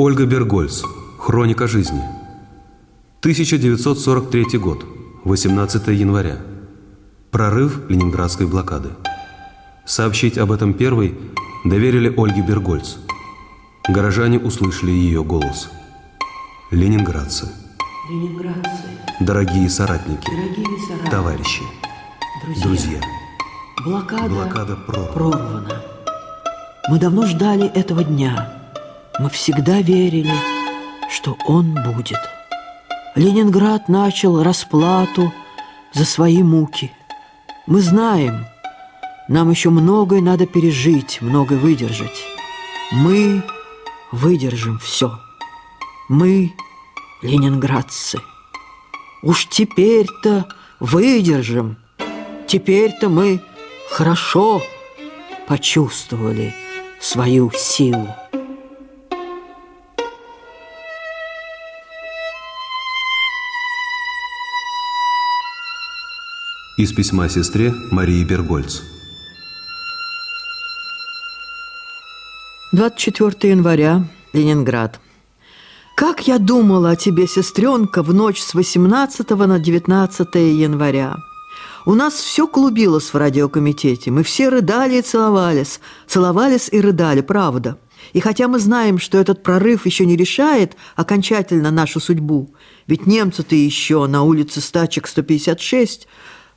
Ольга Бергольц. Хроника жизни. 1943 год. 18 января. Прорыв Ленинградской блокады. Сообщить об этом первой доверили Ольге Бергольц. Горожане услышали ее голос. Ленинградцы. Ленинградцы. Дорогие соратники. Дорогие соратники. Товарищи. Друзья. Друзья. Блокада, Блокада прорвана. прорвана. Мы давно ждали этого дня. Мы всегда верили, что он будет. Ленинград начал расплату за свои муки. Мы знаем, нам еще многое надо пережить, многое выдержать. Мы выдержим все. Мы ленинградцы. Уж теперь-то выдержим. Теперь-то мы хорошо почувствовали свою силу. Из письма сестре Марии Бергольц. 24 января, Ленинград. Как я думала о тебе, сестренка, в ночь с 18 на 19 января. У нас все клубилось в радиокомитете. Мы все рыдали и целовались. Целовались и рыдали, правда. И хотя мы знаем, что этот прорыв еще не решает окончательно нашу судьбу, ведь немцы-то еще на улице Стачек 156,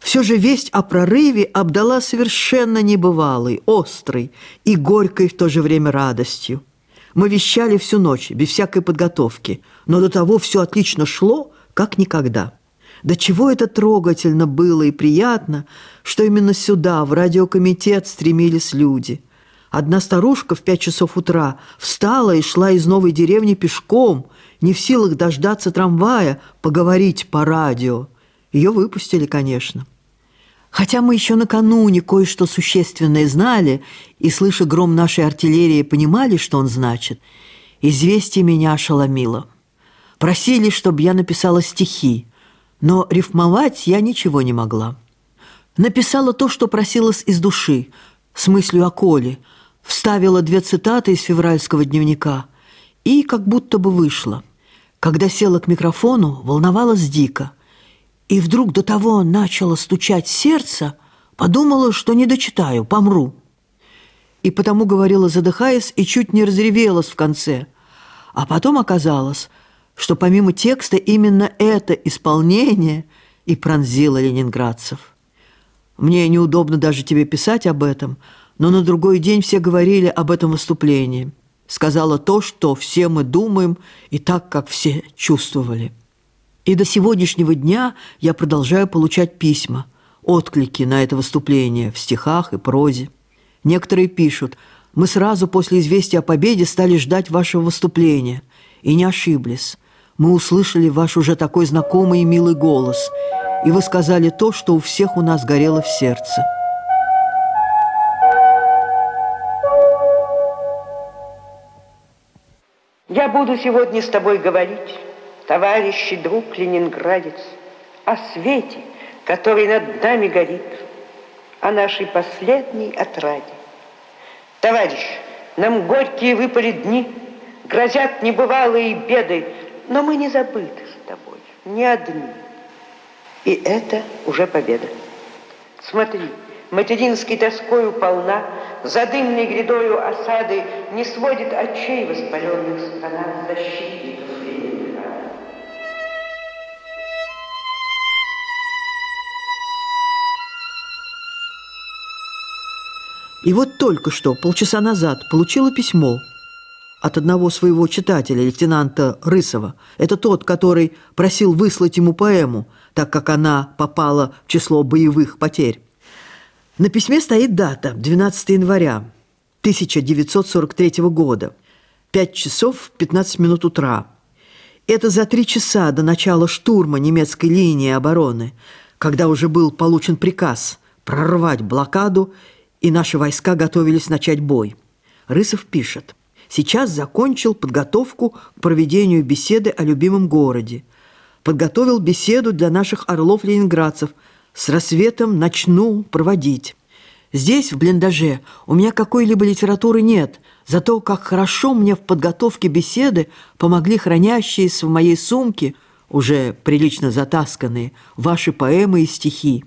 все же весть о прорыве обдала совершенно небывалой, острой и горькой в то же время радостью. Мы вещали всю ночь, без всякой подготовки, но до того все отлично шло, как никогда. До чего это трогательно было и приятно, что именно сюда, в радиокомитет, стремились люди. Одна старушка в пять часов утра встала и шла из новой деревни пешком, не в силах дождаться трамвая, поговорить по радио. Ее выпустили, конечно. Хотя мы еще накануне кое-что существенное знали и, слыша гром нашей артиллерии, понимали, что он значит, известие меня ошеломило. Просили, чтобы я написала стихи, но рифмовать я ничего не могла. Написала то, что просилось из души, с мыслью о Коле, вставила две цитаты из февральского дневника и как будто бы вышла. Когда села к микрофону, волновалась дико – и вдруг до того начало стучать сердце, подумала, что не дочитаю, помру. И потому говорила, задыхаясь, и чуть не разревелась в конце. А потом оказалось, что помимо текста именно это исполнение и пронзило ленинградцев. Мне неудобно даже тебе писать об этом, но на другой день все говорили об этом выступлении. Сказала то, что все мы думаем, и так, как все чувствовали. И до сегодняшнего дня я продолжаю получать письма, отклики на это выступление в стихах и прозе. Некоторые пишут, мы сразу после известия о победе стали ждать вашего выступления. И не ошиблись. Мы услышали ваш уже такой знакомый и милый голос. И вы сказали то, что у всех у нас горело в сердце. Я буду сегодня с тобой говорить товарищ и друг ленинградец, о свете, который над нами горит, о нашей последней отраде. Товарищ, нам горькие выпали дни, грозят небывалые беды, но мы не забыты с тобой, не одни. И это уже победа. Смотри, материнской тоскою полна, за дымной грядою осады не сводит очей воспаленных страна защитников И вот только что, полчаса назад, получила письмо от одного своего читателя, лейтенанта Рысова. Это тот, который просил выслать ему поэму, так как она попала в число боевых потерь. На письме стоит дата – 12 января 1943 года, 5 часов 15 минут утра. Это за три часа до начала штурма немецкой линии обороны, когда уже был получен приказ прорвать блокаду и наши войска готовились начать бой. Рысов пишет. Сейчас закончил подготовку к проведению беседы о любимом городе. Подготовил беседу для наших орлов-ленинградцев. С рассветом начну проводить. Здесь, в блиндаже, у меня какой-либо литературы нет. за то, как хорошо мне в подготовке беседы помогли хранящиеся в моей сумке, уже прилично затасканные, ваши поэмы и стихи.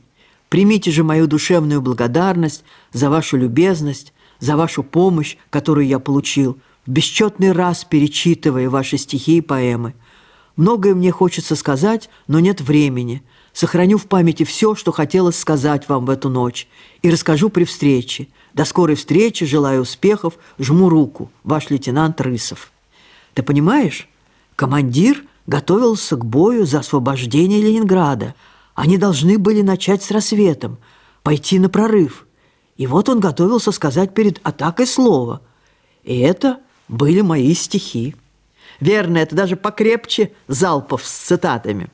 Примите же мою душевную благодарность за вашу любезность, за вашу помощь, которую я получил, в бесчетный раз перечитывая ваши стихи и поэмы. Многое мне хочется сказать, но нет времени. Сохраню в памяти все, что хотелось сказать вам в эту ночь, и расскажу при встрече. До скорой встречи, желаю успехов, жму руку, ваш лейтенант Рысов. Ты понимаешь, командир готовился к бою за освобождение Ленинграда. Они должны были начать с рассветом, пойти на прорыв. И вот он готовился сказать перед атакой слово. И это были мои стихи. Верно, это даже покрепче залпов с цитатами.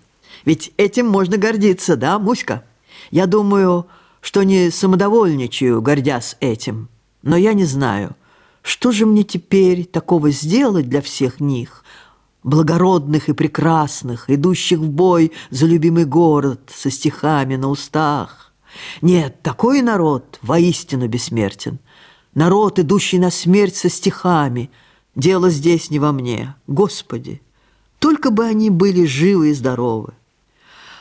Ведь этим можно гордиться, да, Муська? Я думаю, что не самодовольничаю, гордясь этим. Но я не знаю, что же мне теперь такого сделать для всех них, благородных и прекрасных, идущих в бой за любимый город со стихами на устах. Нет, такой народ воистину бессмертен. Народ, идущий на смерть со стихами. Дело здесь не во мне. Господи, только бы они были живы и здоровы.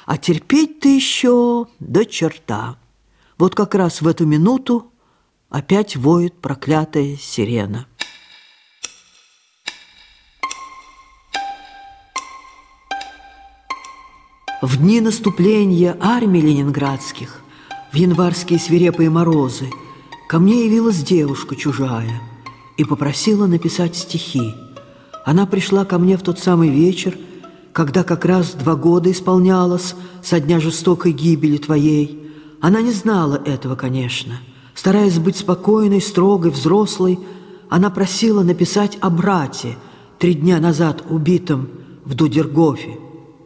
А терпеть ты еще до черта. Вот как раз в эту минуту опять воет проклятая сирена. В дни наступления армии ленинградских, в январские свирепые морозы, ко мне явилась девушка чужая и попросила написать стихи. Она пришла ко мне в тот самый вечер, когда как раз два года исполнялось со дня жестокой гибели твоей. Она не знала этого, конечно. Стараясь быть спокойной, строгой, взрослой, она просила написать о брате, три дня назад убитом в Дудергофе.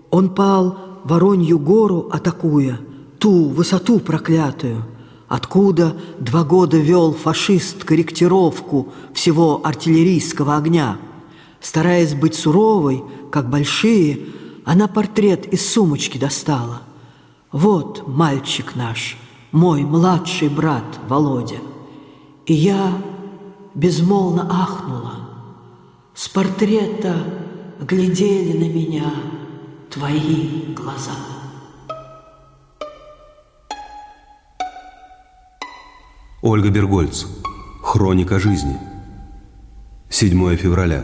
Он пал Воронью гору атакуя, ту высоту проклятую, откуда два года вел фашист корректировку всего артиллерийского огня. Стараясь быть суровой, как большие, она портрет из сумочки достала. Вот мальчик наш, мой младший брат Володя. И я безмолвно ахнула. С портрета глядели на меня – твои глаза. Ольга Бергольц. Хроника жизни. 7 февраля.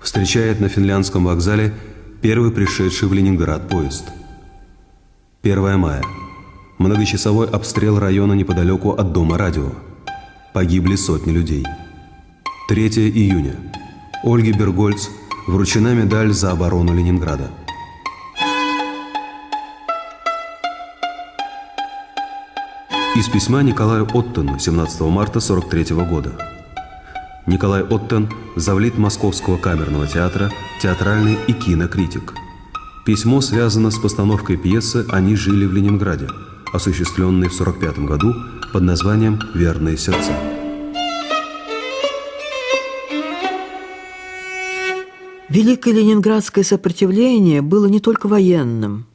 Встречает на финляндском вокзале первый пришедший в Ленинград поезд. 1 мая. Многочасовой обстрел района неподалеку от Дома радио. Погибли сотни людей. 3 июня. Ольге Бергольц вручена медаль за оборону Ленинграда. Из письма Николаю Оттону 17 марта 43 года. Николай Оттон – завлит Московского камерного театра, театральный и кинокритик. Письмо связано с постановкой пьесы «Они жили в Ленинграде», осуществленной в 1945 году под названием «Верные сердца». Великое ленинградское сопротивление было не только военным,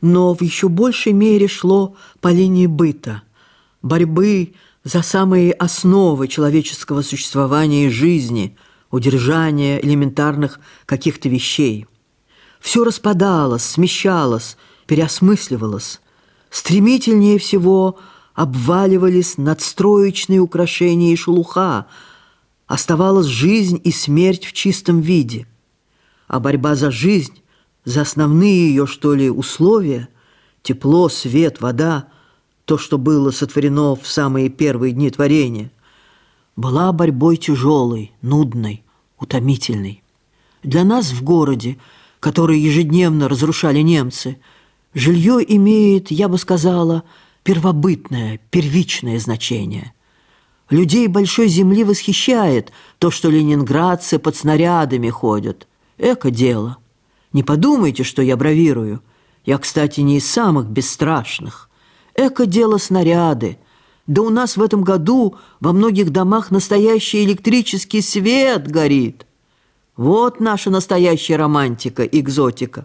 но в еще большей мере шло по линии быта – борьбы за самые основы человеческого существования и жизни, удержания элементарных каких-то вещей. Все распадалось, смещалось, переосмысливалось. Стремительнее всего обваливались надстроечные украшения и шелуха, оставалась жизнь и смерть в чистом виде. А борьба за жизнь, за основные ее, что ли, условия, тепло, свет, вода – то, что было сотворено в самые первые дни творения, была борьбой тяжелой, нудной, утомительной. Для нас в городе, который ежедневно разрушали немцы, жилье имеет, я бы сказала, первобытное, первичное значение. Людей большой земли восхищает то, что ленинградцы под снарядами ходят. Эко дело. Не подумайте, что я бравирую. Я, кстати, не из самых бесстрашных. Эко дело снаряды. Да у нас в этом году во многих домах настоящий электрический свет горит. Вот наша настоящая романтика, экзотика.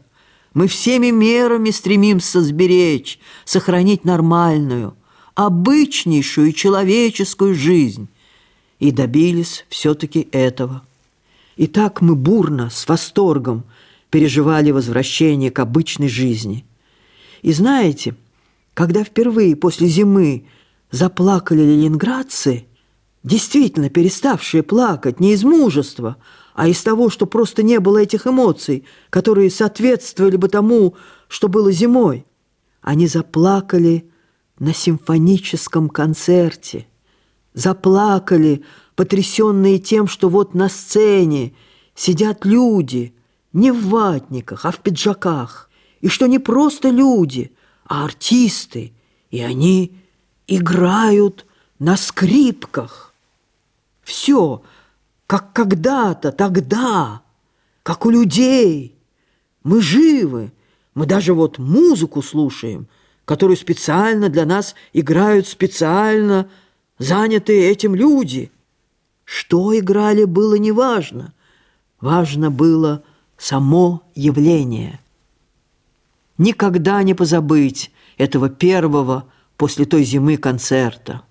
Мы всеми мерами стремимся сберечь, сохранить нормальную, обычнейшую человеческую жизнь. и добились все-таки этого. И так мы бурно, с восторгом переживали возвращение к обычной жизни. И знаете, когда впервые после зимы заплакали ленинградцы, действительно переставшие плакать не из мужества, а из того, что просто не было этих эмоций, которые соответствовали бы тому, что было зимой. Они заплакали на симфоническом концерте, заплакали, потрясенные тем, что вот на сцене сидят люди, не в ватниках, а в пиджаках, и что не просто люди, а артисты, и они играют на скрипках. Все, как когда-то, тогда, как у людей. Мы живы, мы даже вот музыку слушаем, которую специально для нас играют специально занятые этим люди. Что играли, было неважно. Важно было само явление. Никогда не позабыть этого первого после той зимы концерта.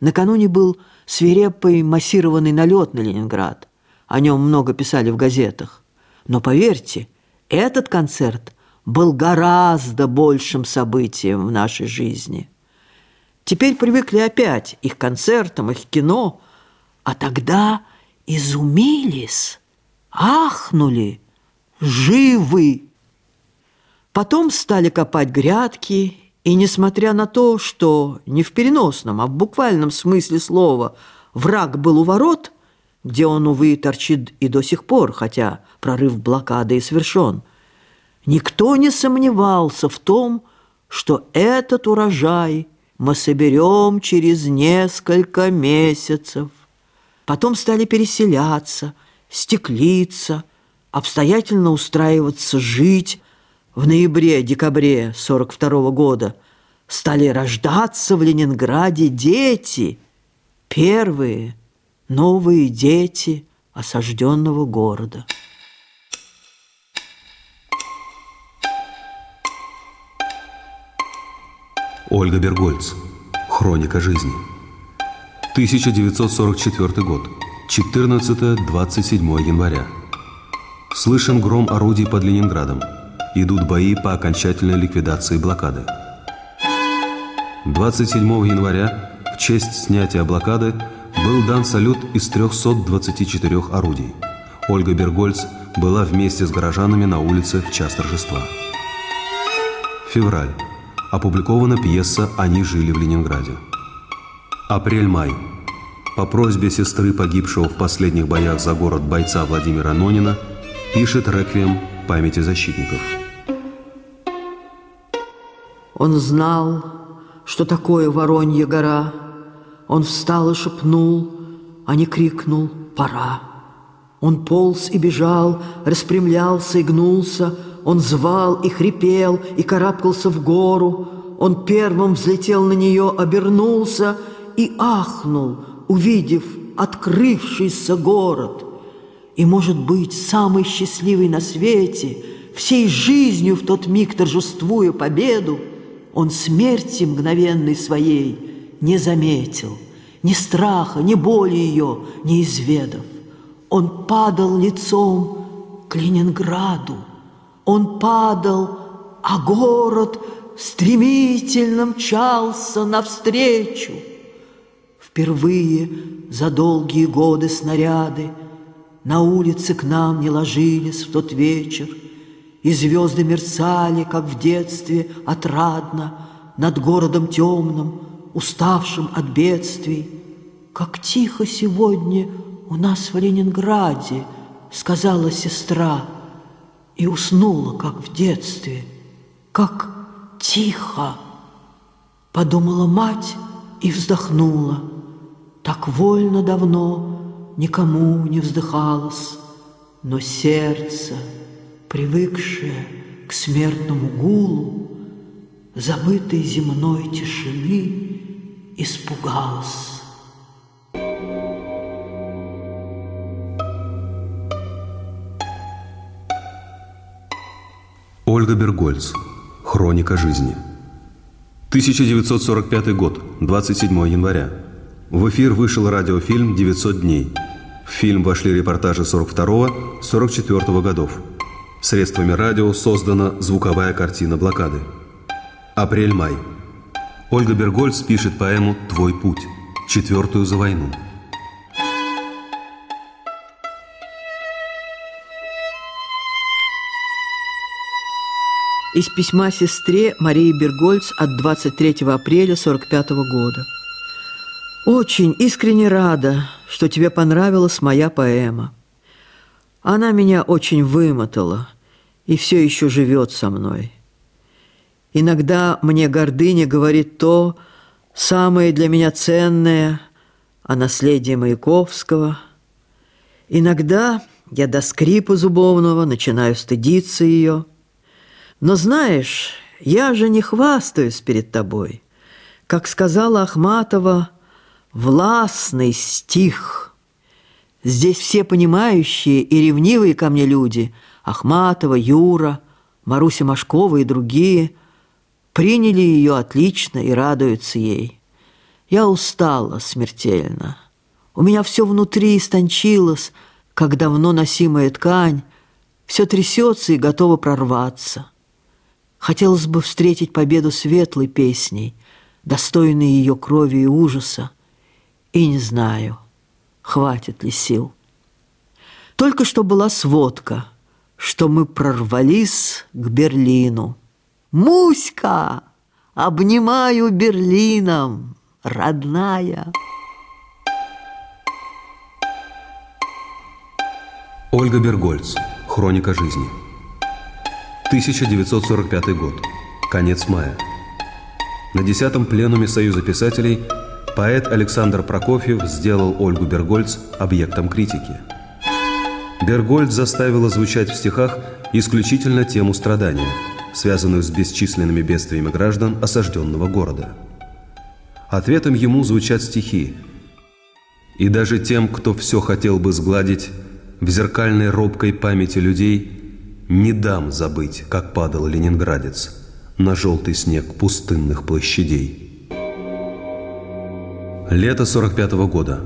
Накануне был свирепый массированный налет на Ленинград. О нем много писали в газетах. Но поверьте, этот концерт был гораздо большим событием в нашей жизни. Теперь привыкли опять их концертам, их кино, а тогда изумились, ахнули, живы. Потом стали копать грядки, и несмотря на то, что не в переносном, а в буквальном смысле слова враг был у ворот, где он, увы, торчит и до сих пор, хотя прорыв блокады и совершен, никто не сомневался в том, что этот урожай мы соберем через несколько месяцев. Потом стали переселяться, стеклиться, обстоятельно устраиваться жить, в ноябре-декабре 42 -го года стали рождаться в Ленинграде дети, первые новые дети осажденного города. Ольга Бергольц. Хроника жизни. 1944 год. 14-27 января. Слышен гром орудий под Ленинградом идут бои по окончательной ликвидации блокады. 27 января в честь снятия блокады был дан салют из 324 орудий. Ольга Бергольц была вместе с горожанами на улице в час торжества. Февраль. Опубликована пьеса «Они жили в Ленинграде». Апрель-май. По просьбе сестры погибшего в последних боях за город бойца Владимира Нонина пишет реквием памяти защитников. Он знал, что такое Воронья гора. Он встал и шепнул, а не крикнул «Пора!». Он полз и бежал, распрямлялся и гнулся, он звал и хрипел, и карабкался в гору. Он первым взлетел на нее, обернулся и ахнул, увидев открывшийся город. И, может быть, самый счастливый на свете, всей жизнью в тот миг торжествуя победу, он смерти мгновенной своей не заметил, ни страха, ни боли ее не изведав. Он падал лицом к Ленинграду, он падал, а город стремительно мчался навстречу. Впервые за долгие годы снаряды на улице к нам не ложились в тот вечер — и звезды мерцали, как в детстве, отрадно, Над городом темным, уставшим от бедствий. Как тихо сегодня у нас в Ленинграде, Сказала сестра, и уснула, как в детстве, Как тихо, подумала мать и вздохнула. Так вольно давно никому не вздыхалось, Но сердце — привыкшая к смертному гулу, забытой земной тишины, испугалась. Ольга Бергольц. Хроника жизни. 1945 год, 27 января. В эфир вышел радиофильм «900 дней». В фильм вошли репортажи 42-44 годов. Средствами радио создана звуковая картина блокады. Апрель-май. Ольга Бергольц пишет поэму «Твой путь», четвертую за войну. Из письма сестре Марии Бергольц от 23 апреля 45 года. Очень искренне рада, что тебе понравилась моя поэма. Она меня очень вымотала и все еще живет со мной. Иногда мне гордыня говорит то, самое для меня ценное о наследии Маяковского. Иногда я до скрипа зубовного начинаю стыдиться ее. Но знаешь, я же не хвастаюсь перед тобой. Как сказала Ахматова, властный стих. Здесь все понимающие и ревнивые ко мне люди – Ахматова, Юра, Маруся Машкова и другие – приняли ее отлично и радуются ей. Я устала смертельно. У меня все внутри истончилось, как давно носимая ткань, все трясется и готово прорваться. Хотелось бы встретить победу светлой песней, достойной ее крови и ужаса, и не знаю, хватит ли сил. Только что была сводка, что мы прорвались к Берлину. Муська, обнимаю Берлином, родная. Ольга Бергольц. Хроника жизни. 1945 год. Конец мая. На десятом пленуме Союза писателей поэт Александр Прокофьев сделал Ольгу Бергольц объектом критики. Бергольц заставила звучать в стихах исключительно тему страдания – связанную с бесчисленными бедствиями граждан осажденного города. Ответом ему звучат стихи. «И даже тем, кто все хотел бы сгладить, в зеркальной робкой памяти людей не дам забыть, как падал ленинградец на желтый снег пустынных площадей». Лето 45 -го года.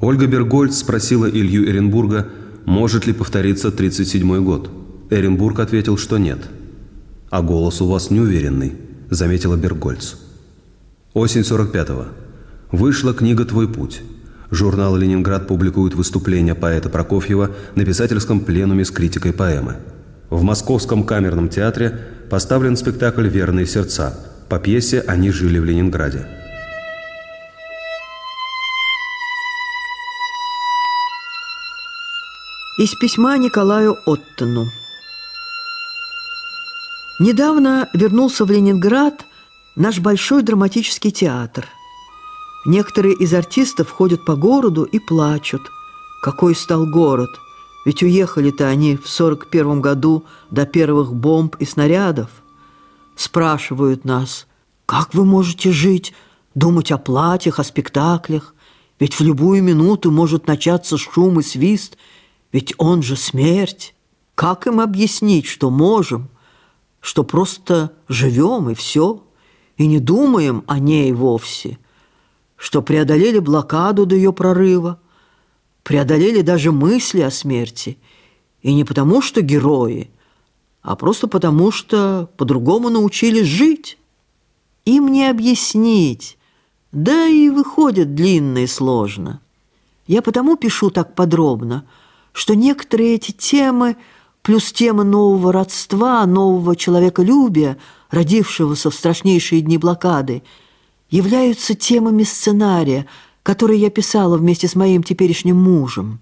Ольга Бергольц спросила Илью Эренбурга, может ли повториться 37 год. Эренбург ответил, что нет – «А голос у вас неуверенный», – заметила Бергольц. Осень 45-го. Вышла книга «Твой путь». Журнал «Ленинград» публикует выступление поэта Прокофьева на писательском пленуме с критикой поэмы. В Московском камерном театре поставлен спектакль «Верные сердца». По пьесе «Они жили в Ленинграде». Из письма Николаю Оттону. Недавно вернулся в Ленинград наш большой драматический театр. Некоторые из артистов ходят по городу и плачут. Какой стал город? Ведь уехали-то они в 41 году до первых бомб и снарядов. Спрашивают нас, как вы можете жить, думать о платьях, о спектаклях? Ведь в любую минуту может начаться шум и свист, ведь он же смерть. Как им объяснить, что можем – что просто живем и все, и не думаем о ней вовсе, что преодолели блокаду до ее прорыва, преодолели даже мысли о смерти, и не потому, что герои, а просто потому, что по-другому научились жить. Им не объяснить, да и выходит длинно и сложно. Я потому пишу так подробно, что некоторые эти темы – плюс тема нового родства, нового человеколюбия, родившегося в страшнейшие дни блокады, являются темами сценария, который я писала вместе с моим теперешним мужем.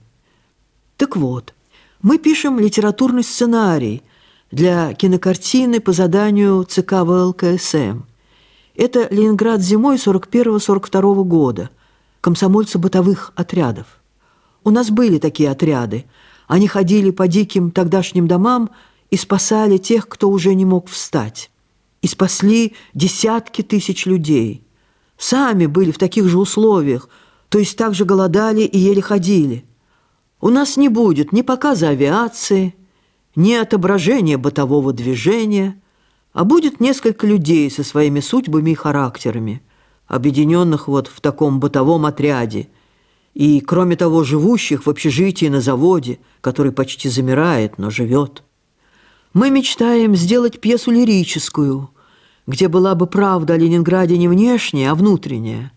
Так вот, мы пишем литературный сценарий для кинокартины по заданию ЦК ВЛКСМ. Это Ленинград зимой 41-42 года, комсомольцы бытовых отрядов. У нас были такие отряды – они ходили по диким тогдашним домам и спасали тех, кто уже не мог встать. И спасли десятки тысяч людей. Сами были в таких же условиях, то есть также голодали и еле ходили. У нас не будет ни показа авиации, ни отображения бытового движения, а будет несколько людей со своими судьбами и характерами. объединенных вот в таком бытовом отряде, и, кроме того, живущих в общежитии на заводе, который почти замирает, но живет. Мы мечтаем сделать пьесу лирическую, где была бы правда о Ленинграде не внешняя, а внутренняя.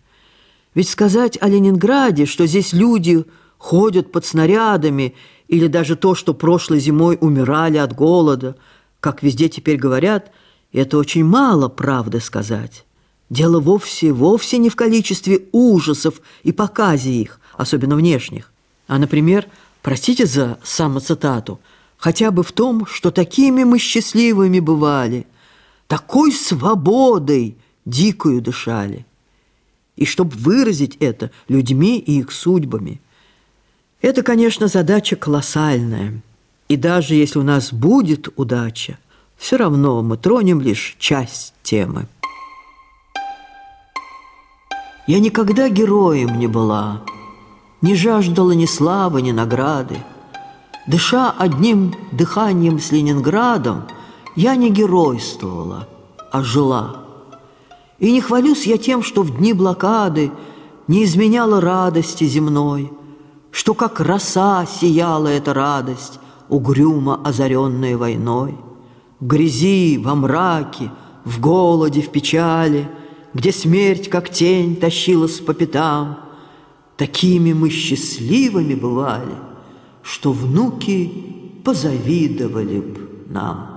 Ведь сказать о Ленинграде, что здесь люди ходят под снарядами, или даже то, что прошлой зимой умирали от голода, как везде теперь говорят, это очень мало правды сказать. Дело вовсе, вовсе не в количестве ужасов и показе их, особенно внешних, а, например, простите за самоцитату, хотя бы в том, что такими мы счастливыми бывали, такой свободой дикую дышали. И чтобы выразить это людьми и их судьбами. Это, конечно, задача колоссальная. И даже если у нас будет удача, все равно мы тронем лишь часть темы. Я никогда героем не была, Не жаждала ни славы, ни награды. Дыша одним дыханием с Ленинградом, Я не геройствовала, а жила. И не хвалюсь я тем, что в дни блокады Не изменяла радости земной, Что как роса сияла эта радость, Угрюмо озаренная войной. В грязи, во мраке, в голоде, в печали — где смерть, как тень, тащилась по пятам. Такими мы счастливыми бывали, что внуки позавидовали б нам.